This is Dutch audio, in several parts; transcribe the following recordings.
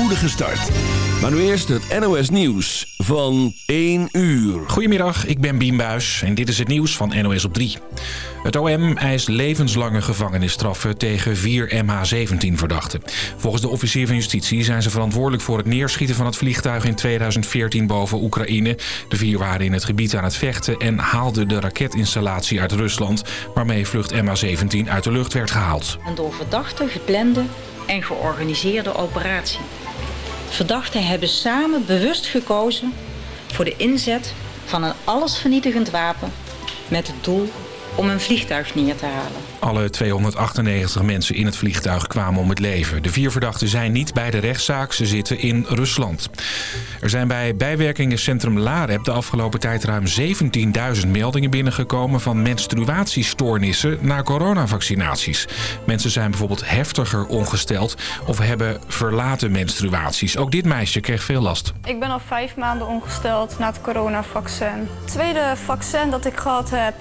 spoedige start. Maar nu eerst het NOS Nieuws van 1 uur. Goedemiddag, ik ben Bien Buijs en dit is het nieuws van NOS op 3. Het OM eist levenslange gevangenisstraffen tegen vier MH17-verdachten. Volgens de officier van justitie zijn ze verantwoordelijk voor het neerschieten van het vliegtuig in 2014 boven Oekraïne. De vier waren in het gebied aan het vechten en haalden de raketinstallatie uit Rusland... waarmee vlucht MH17 uit de lucht werd gehaald. Een door verdachten geplande en georganiseerde operatie. Verdachten hebben samen bewust gekozen voor de inzet van een allesvernietigend wapen met het doel om een vliegtuig neer te halen. Alle 298 mensen in het vliegtuig kwamen om het leven. De vier verdachten zijn niet bij de rechtszaak, ze zitten in Rusland. Er zijn bij bijwerkingencentrum LAREP de afgelopen tijd ruim 17.000 meldingen binnengekomen van menstruatiestoornissen na coronavaccinaties. Mensen zijn bijvoorbeeld heftiger ongesteld of hebben verlaten menstruaties. Ook dit meisje kreeg veel last. Ik ben al vijf maanden ongesteld na het coronavaccin. Het tweede vaccin dat ik gehad heb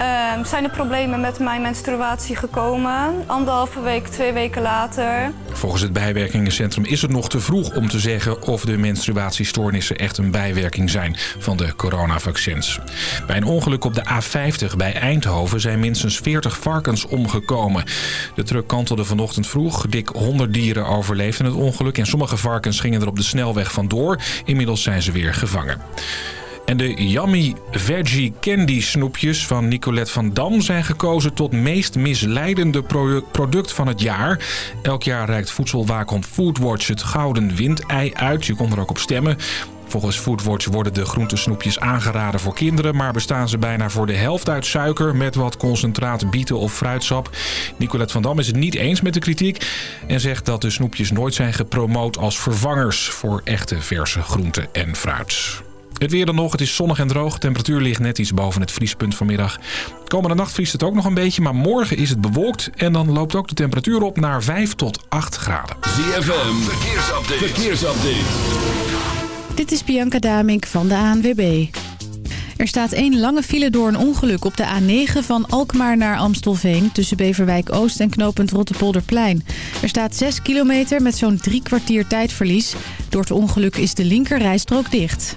Ehm, zijn er problemen met mijn menstruatie gekomen. Anderhalve week, twee weken later. Volgens het bijwerkingencentrum is het nog te vroeg om te zeggen of de menstruatiestoornissen echt een bijwerking zijn van de coronavaccins. Bij een ongeluk op de A50 bij Eindhoven zijn minstens 40 varkens omgekomen. De truck kantelde vanochtend vroeg. Dik 100 dieren overleefden het ongeluk en sommige varkens gingen er op de snelweg vandoor. Inmiddels zijn ze weer gevangen. En de Yummy Veggie Candy snoepjes van Nicolette van Dam zijn gekozen tot meest misleidende product van het jaar. Elk jaar reikt voedselwaakhond Foodwatch het gouden windei uit. Je kon er ook op stemmen. Volgens Foodwatch worden de groentesnoepjes aangeraden voor kinderen... maar bestaan ze bijna voor de helft uit suiker... met wat concentraat bieten of fruitsap. Nicolette van Dam is het niet eens met de kritiek... en zegt dat de snoepjes nooit zijn gepromoot als vervangers... voor echte verse groenten en fruit. Het weer dan nog, het is zonnig en droog. De temperatuur ligt net iets boven het vriespunt vanmiddag. Komende nacht vriest het ook nog een beetje, maar morgen is het bewolkt. En dan loopt ook de temperatuur op naar 5 tot 8 graden. ZFM, verkeersupdate. verkeersupdate. Dit is Bianca Damink van de ANWB. Er staat één lange file door een ongeluk op de A9 van Alkmaar naar Amstelveen... tussen Beverwijk Oost en knooppunt Rottepolderplein. Er staat 6 kilometer met zo'n drie kwartier tijdverlies. Door het ongeluk is de linkerrijstrook dicht.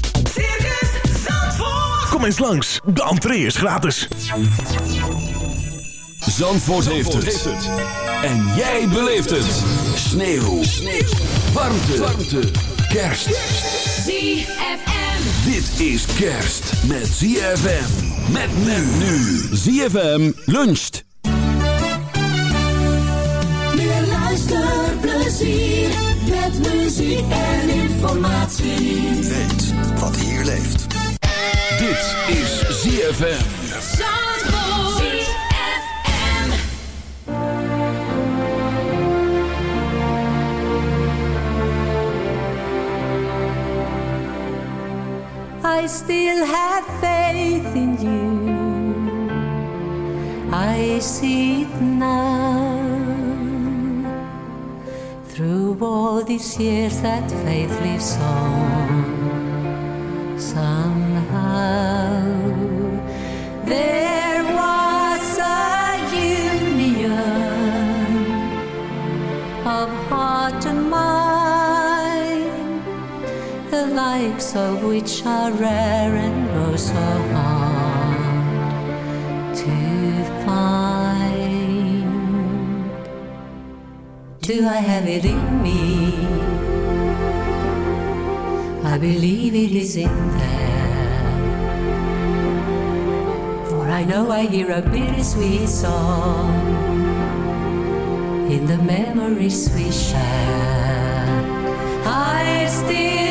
Kom eens langs, de entree is gratis. Zandvoort, heeft, het. En jij beleeft het. Sneeuw. Sneeuw. Warmte. Warmte. Kerst. ZFM. Dit is kerst met ZFM. Met men nu. ZFM luncht. Meer luisterplezier met muziek en informatie. Weet wat hier leeft. Dit is ZFM. I still have faith in you. I see it now. Through all these years, that faith lives on. Likes of which are rare and oh so hard to find. Do I have it in me? I believe it is in there. I know I hear a bittersweet song in the memories we share. I still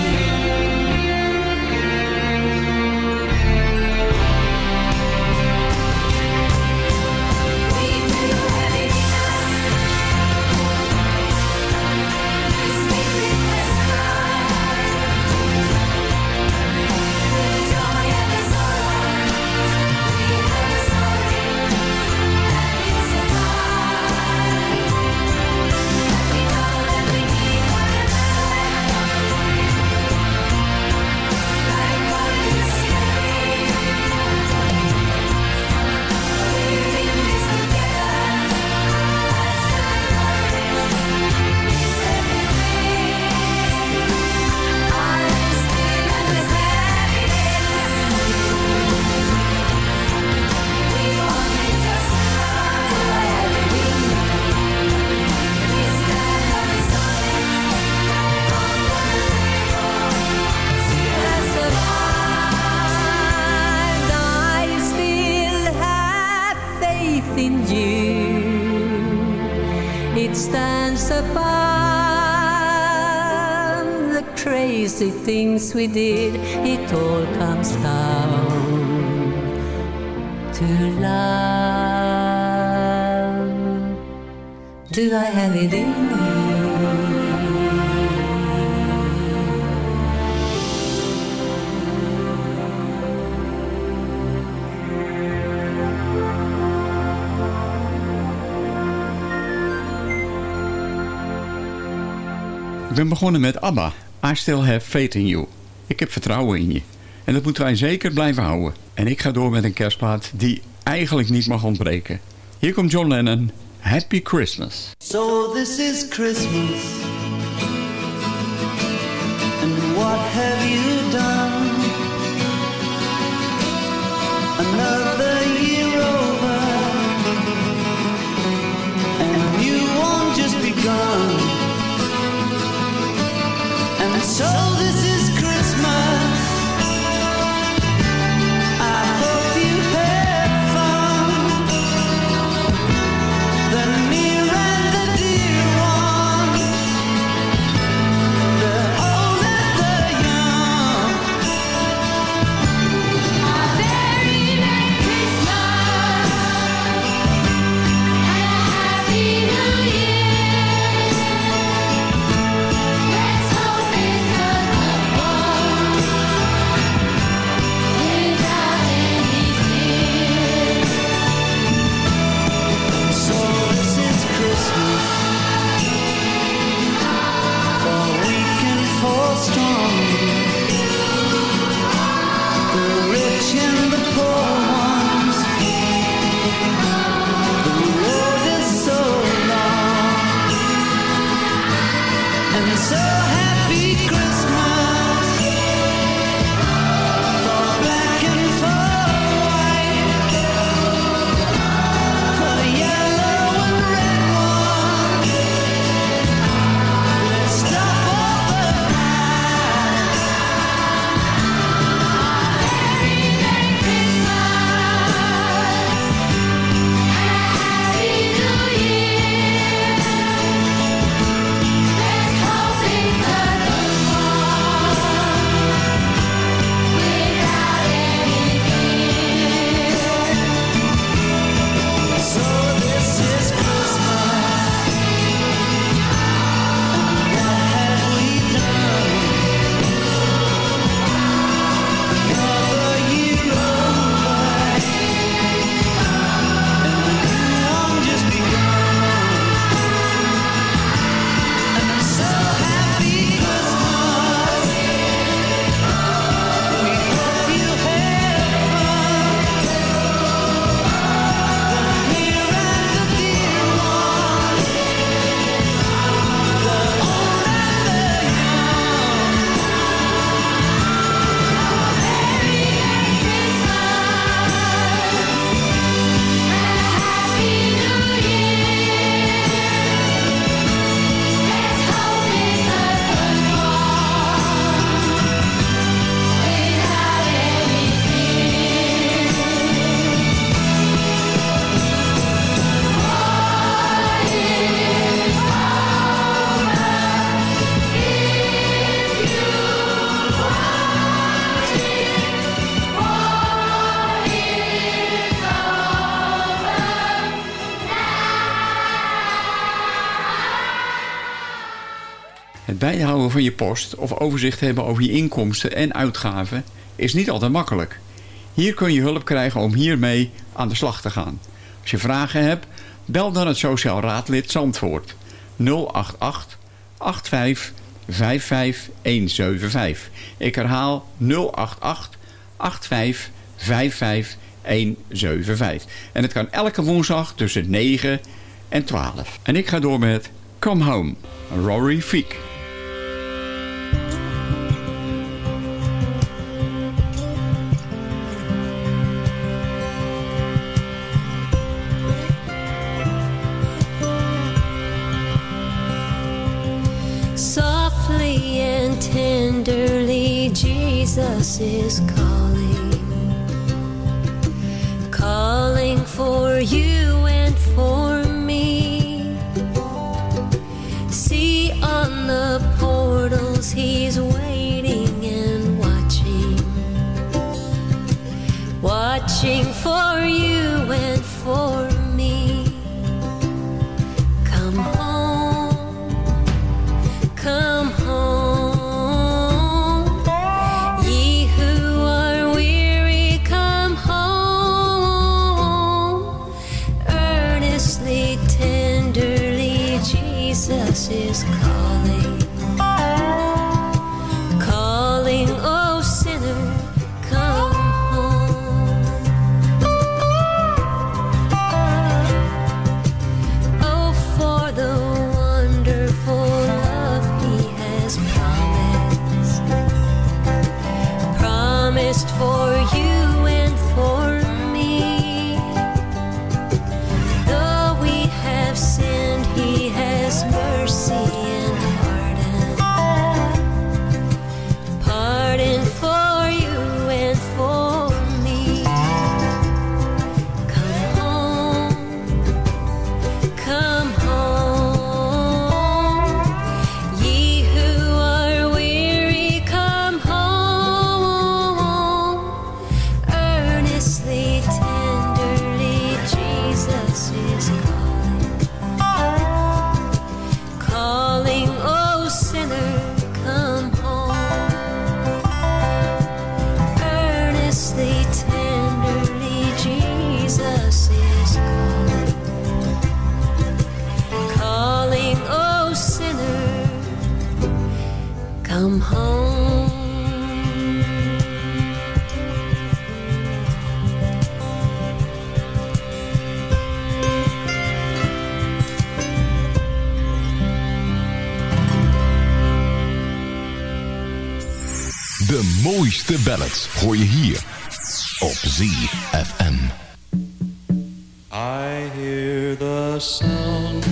Things we did. It all comes down to love. Do I have it in me? Ik ben begonnen met ABBA. I still have faith in you. Ik heb vertrouwen in je. En dat moeten wij zeker blijven houden. En ik ga door met een kerstplaat die eigenlijk niet mag ontbreken. Hier komt John Lennon. Happy Christmas. So this is Christmas. And what have you done? Another je post of overzicht hebben over je inkomsten en uitgaven is niet altijd makkelijk. Hier kun je hulp krijgen om hiermee aan de slag te gaan. Als je vragen hebt, bel dan het Sociaal Raadlid Zandvoort 088 85 55 175. Ik herhaal 088 85 55 175. En het kan elke woensdag tussen 9 en 12. En ik ga door met Come Home, Rory Fiek. Mooiste ballads hoor je hier op ZFM. I hear the sound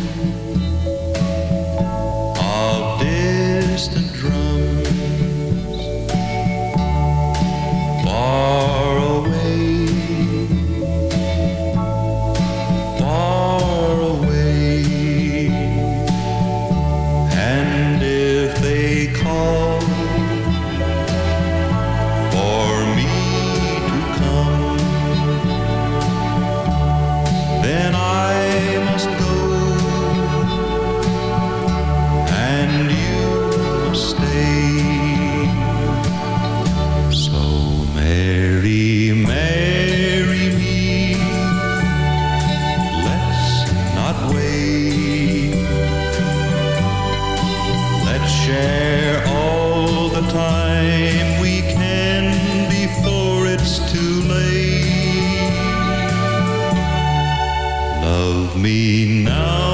me. Now,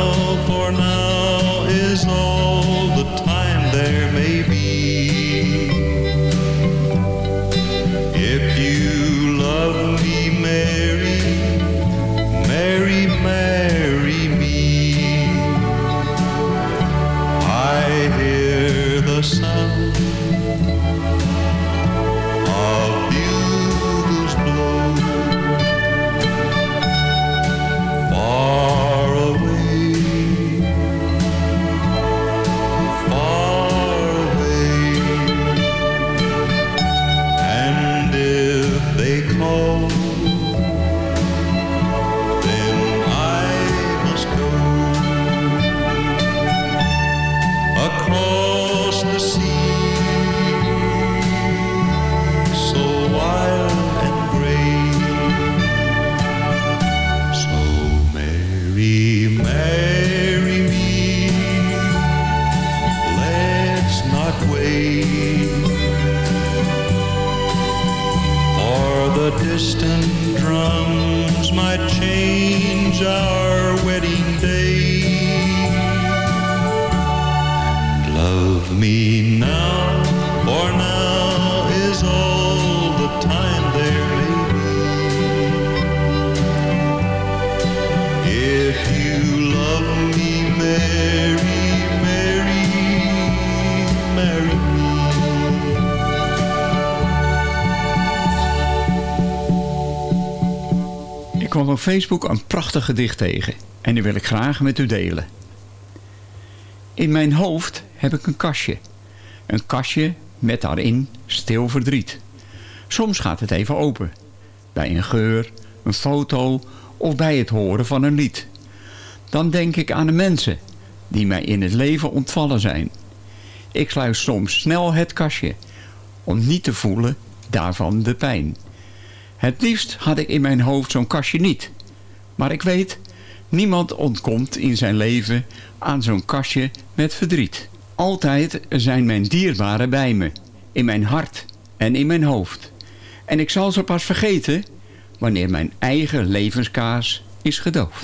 Facebook een prachtig gedicht tegen en die wil ik graag met u delen. In mijn hoofd heb ik een kastje. Een kastje met daarin stil verdriet. Soms gaat het even open. Bij een geur, een foto of bij het horen van een lied. Dan denk ik aan de mensen die mij in het leven ontvallen zijn. Ik sluit soms snel het kastje om niet te voelen daarvan de pijn. Het liefst had ik in mijn hoofd zo'n kastje niet. Maar ik weet, niemand ontkomt in zijn leven aan zo'n kastje met verdriet. Altijd zijn mijn dierbaren bij me, in mijn hart en in mijn hoofd. En ik zal ze pas vergeten wanneer mijn eigen levenskaas is gedoofd.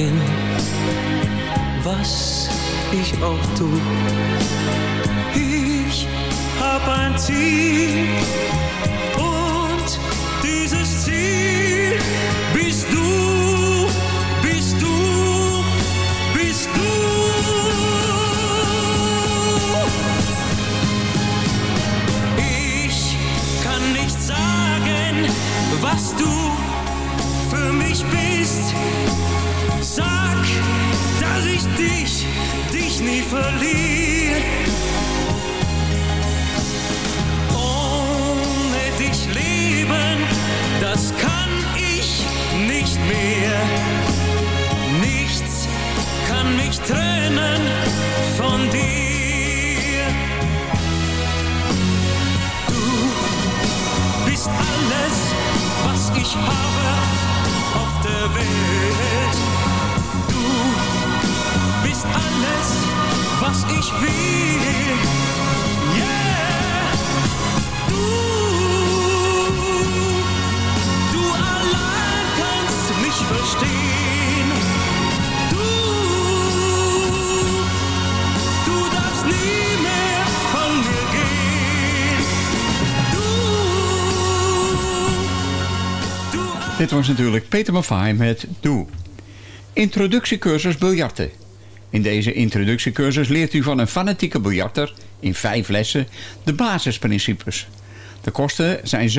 Bin, was ich auch tu. Ich hab ein Ziel natuurlijk Peter Maffay met Doe. Introductiecursus biljarten. In deze introductiecursus leert u van een fanatieke biljarter in vijf lessen de basisprincipes. De kosten zijn 17,50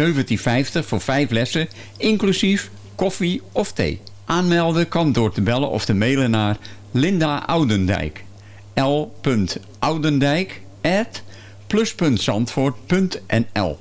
voor vijf lessen, inclusief koffie of thee. Aanmelden kan door te bellen of te mailen naar Linda Oudendijk. l.oudendijk at plus.zandvoort.nl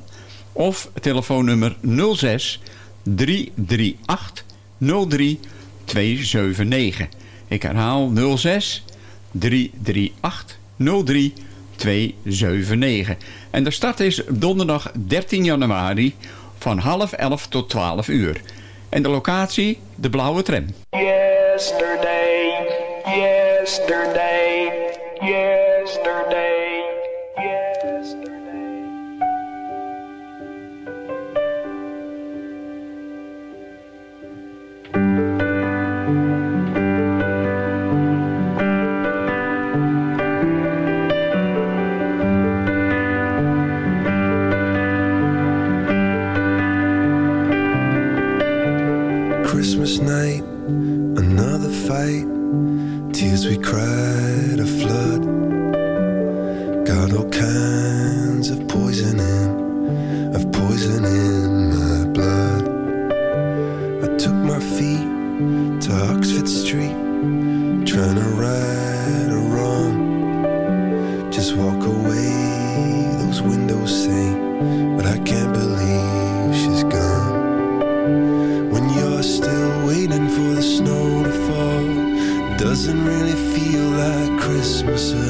of telefoonnummer 06 338 03 279. Ik herhaal 06 338 03279. En de start is donderdag 13 januari van half 11 tot 12 uur. En de locatie, de blauwe tram. Yesterday, yesterday, yesterday. kinds of poisoning, of poison in my blood. I took my feet to Oxford Street, trying to right a wrong. Just walk away, those windows say, but I can't believe she's gone. When you're still waiting for the snow to fall, doesn't really feel like Christmas.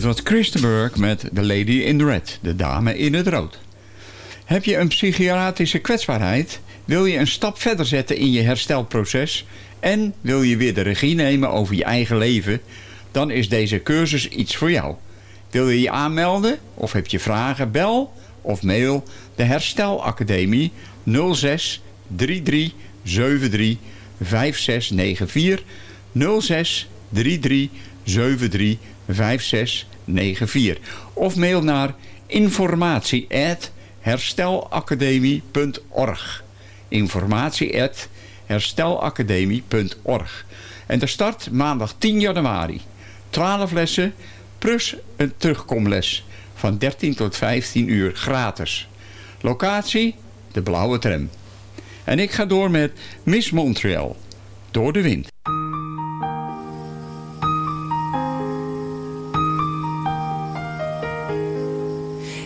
Dit was Chris Burke met The Lady in Red, de dame in het rood. Heb je een psychiatrische kwetsbaarheid? Wil je een stap verder zetten in je herstelproces? En wil je weer de regie nemen over je eigen leven? Dan is deze cursus iets voor jou. Wil je je aanmelden of heb je vragen? Bel of mail de Herstelacademie 06 33 73 5694 06 33 73 5694 of mail naar informatie at herstelacademie.org informatie at herstelacademie.org en de start maandag 10 januari. 12 lessen plus een terugkomles van 13 tot 15 uur gratis. Locatie de blauwe tram. En ik ga door met Miss Montreal. Door de wind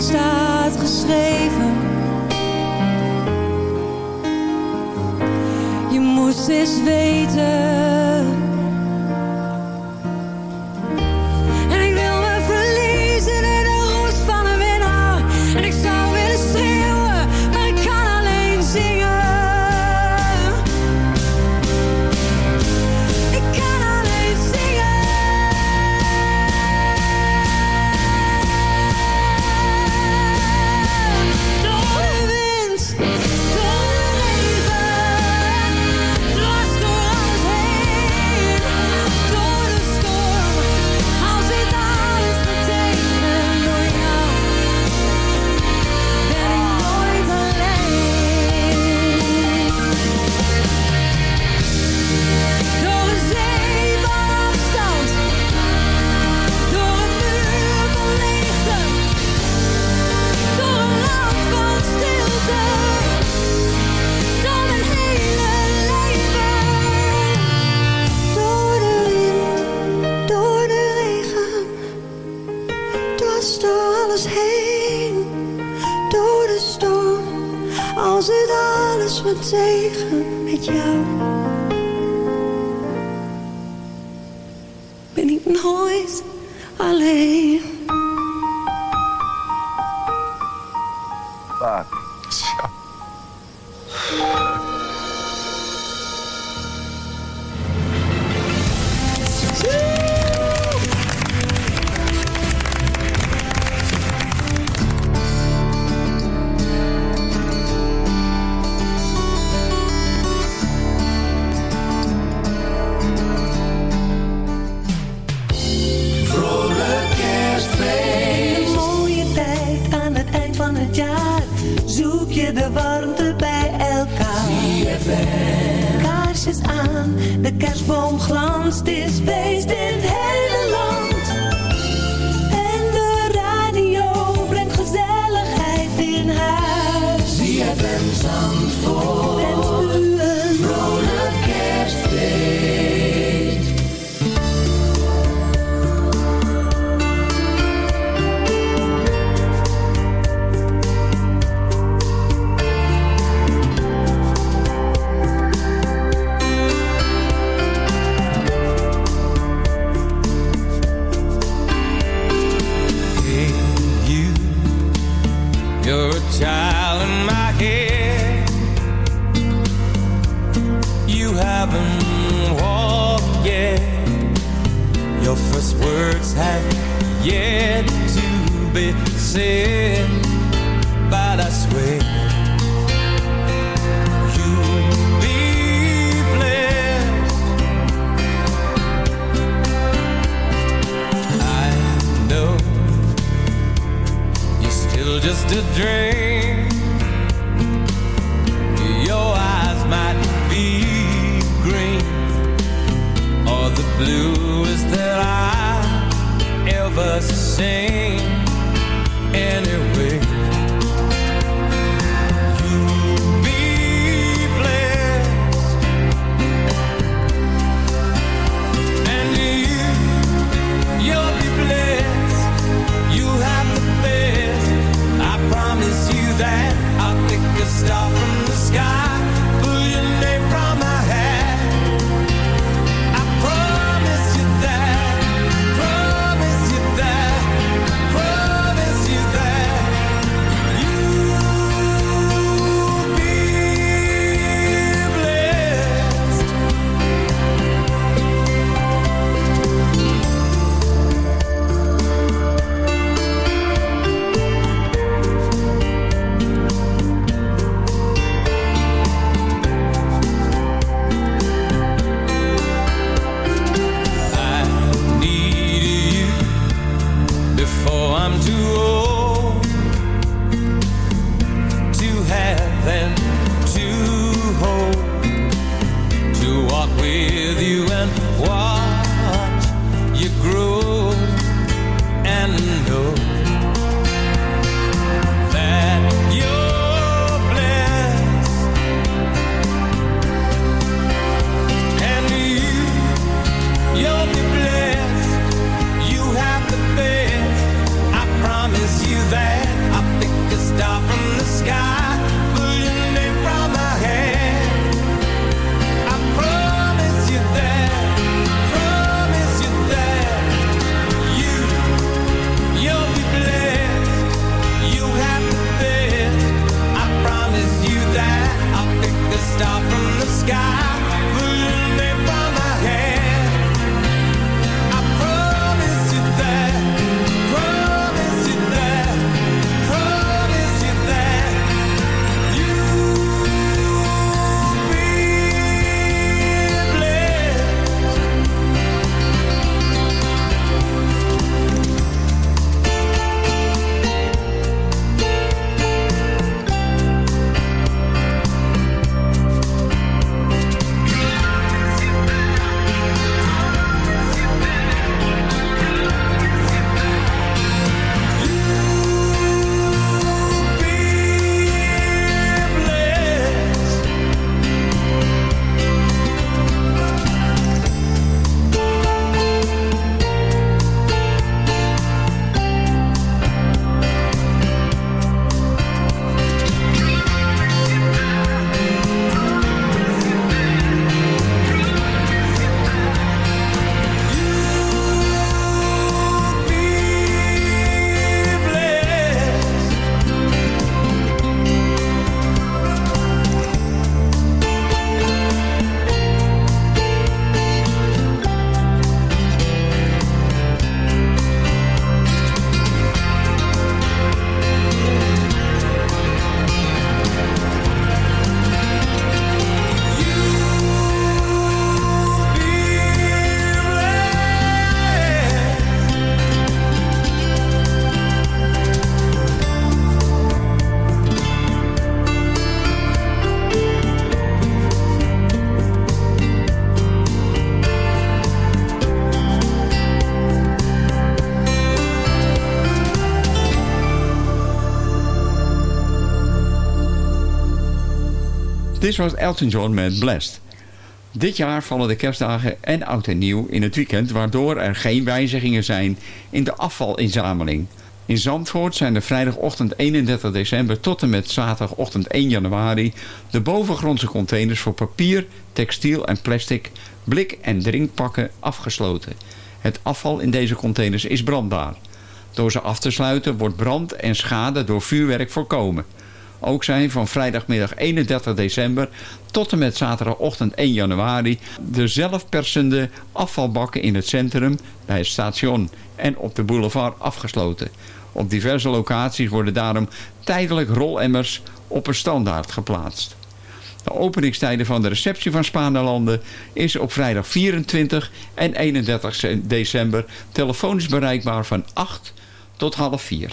staat geschreven. Je moest eens weten. haven't walked yet. Your first words have yet to be said. But I swear you'll be blessed. I know you're still just a dream. blues that I ever sing anyway. Was Elton John met Blessed. Dit jaar vallen de kerstdagen en oud en nieuw in het weekend... waardoor er geen wijzigingen zijn in de afvalinzameling. In Zandvoort zijn er vrijdagochtend 31 december tot en met zaterdagochtend 1 januari... de bovengrondse containers voor papier, textiel en plastic, blik- en drinkpakken afgesloten. Het afval in deze containers is brandbaar. Door ze af te sluiten wordt brand en schade door vuurwerk voorkomen. Ook zijn van vrijdagmiddag 31 december tot en met zaterdagochtend 1 januari... de zelfpersende afvalbakken in het centrum, bij het station en op de boulevard afgesloten. Op diverse locaties worden daarom tijdelijk rolemmers op een standaard geplaatst. De openingstijden van de receptie van Spaanlanden is op vrijdag 24 en 31 december telefonisch bereikbaar van 8 tot half 4.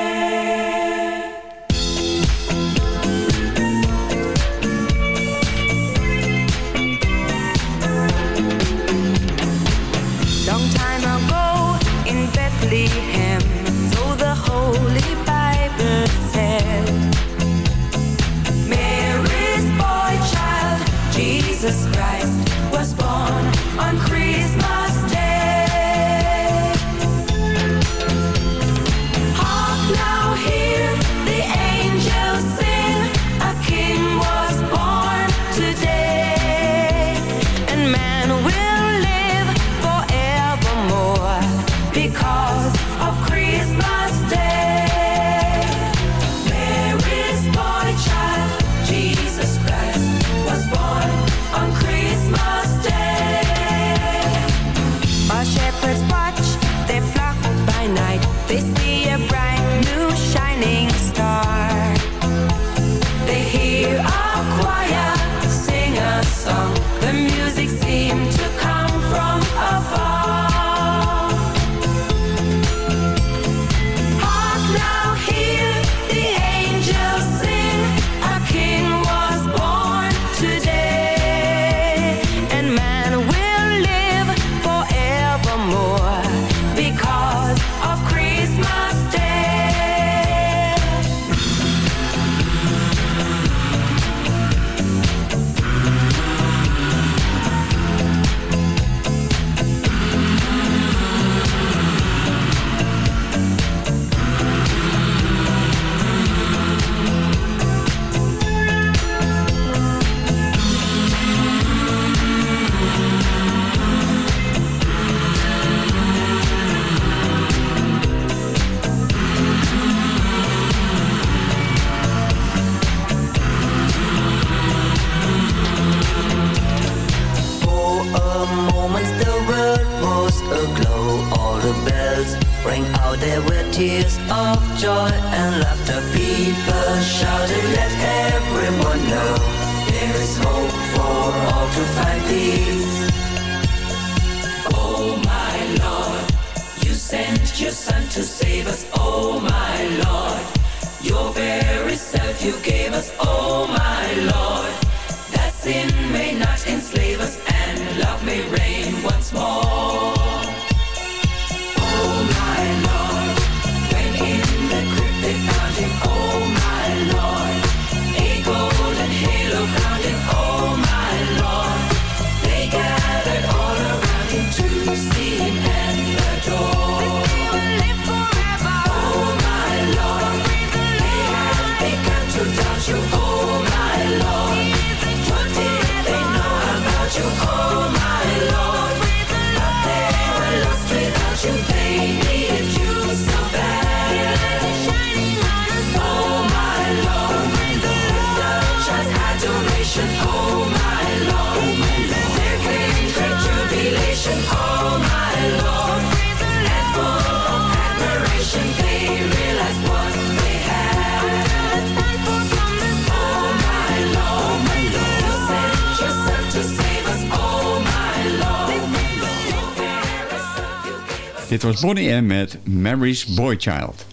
Was Bonnie M met Mary's Boy Child.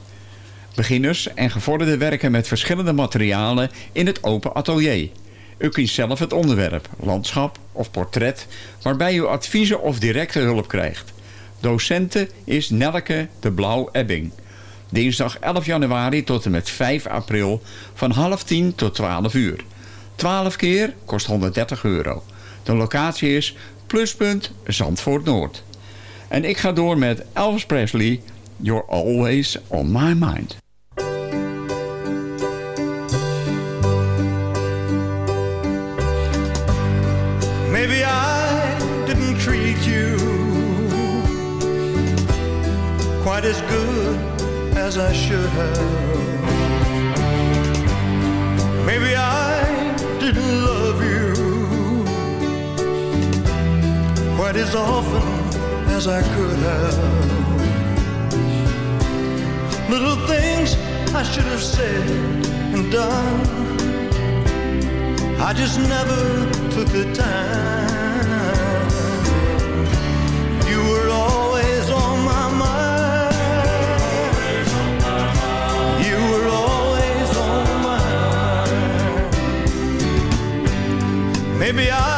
Beginners en gevorderden werken met verschillende materialen in het open atelier. U kiest zelf het onderwerp, landschap of portret, waarbij u adviezen of directe hulp krijgt. Docenten is Nelke de Blauw-Ebbing. Dinsdag 11 januari tot en met 5 april van half 10 tot 12 uur. 12 keer kost 130 euro. De locatie is Pluspunt Zandvoort Noord. En ik ga door met Elvis Presley, You're Always On My Mind. Maybe I didn't treat you quite as good as I should have. Maybe I didn't love you quite as often as I could have. Little things I should have said and done. I just never took the time. You were always on my mind. You were always on my mind. Maybe I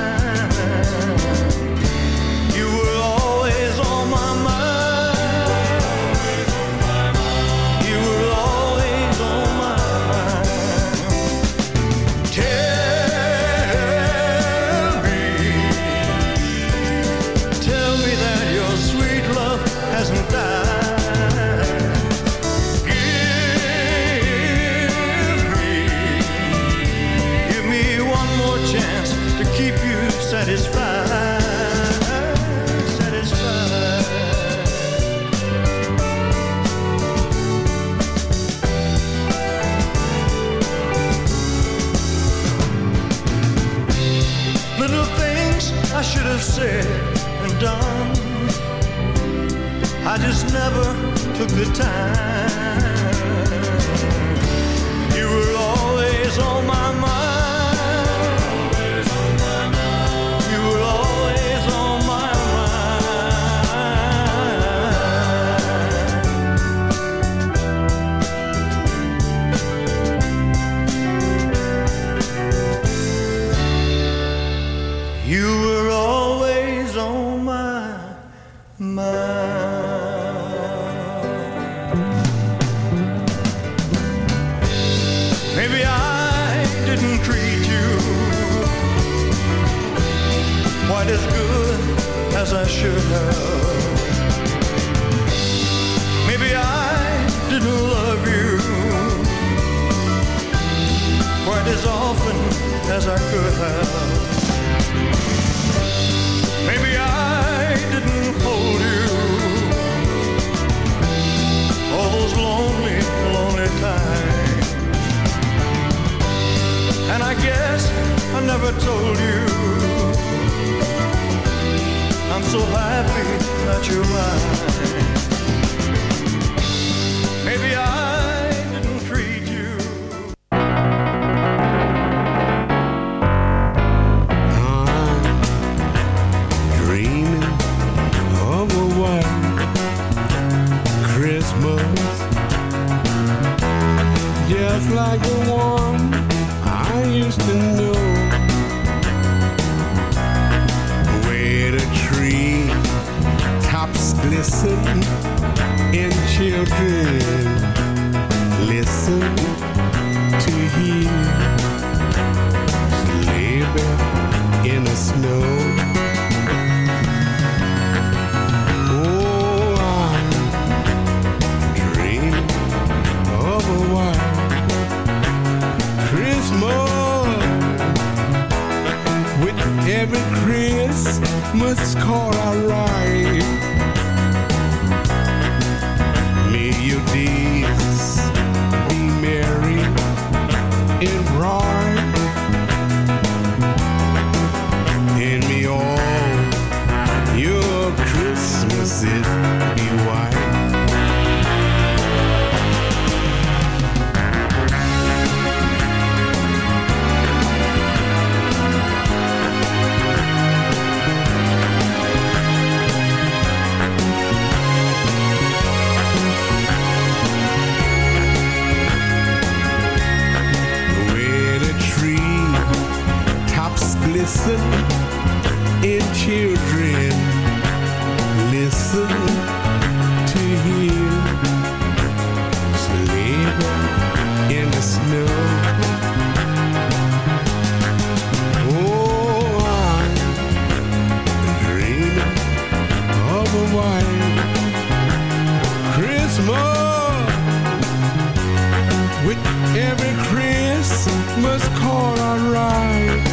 Time. As I could have. Maybe I didn't hold you all those lonely, lonely times. And I guess I never told you I'm so happy that you're mine. Maybe I listen in children. Listen to hear sleeping in the snow. Oh, Christmas with every Christmas card I write.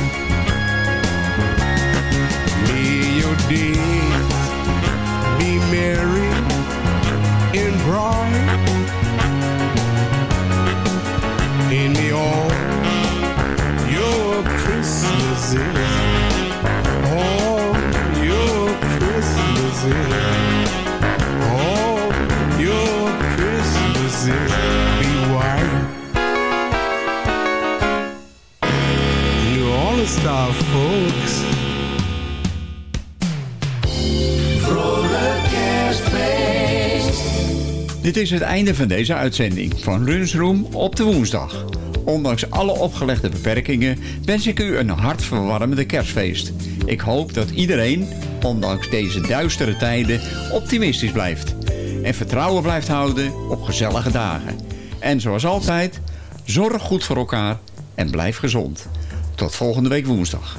Mary in Broad. Dit is het einde van deze uitzending van Lunchroom op de woensdag. Ondanks alle opgelegde beperkingen wens ik u een hartverwarmende kerstfeest. Ik hoop dat iedereen, ondanks deze duistere tijden, optimistisch blijft. En vertrouwen blijft houden op gezellige dagen. En zoals altijd, zorg goed voor elkaar en blijf gezond. Tot volgende week woensdag.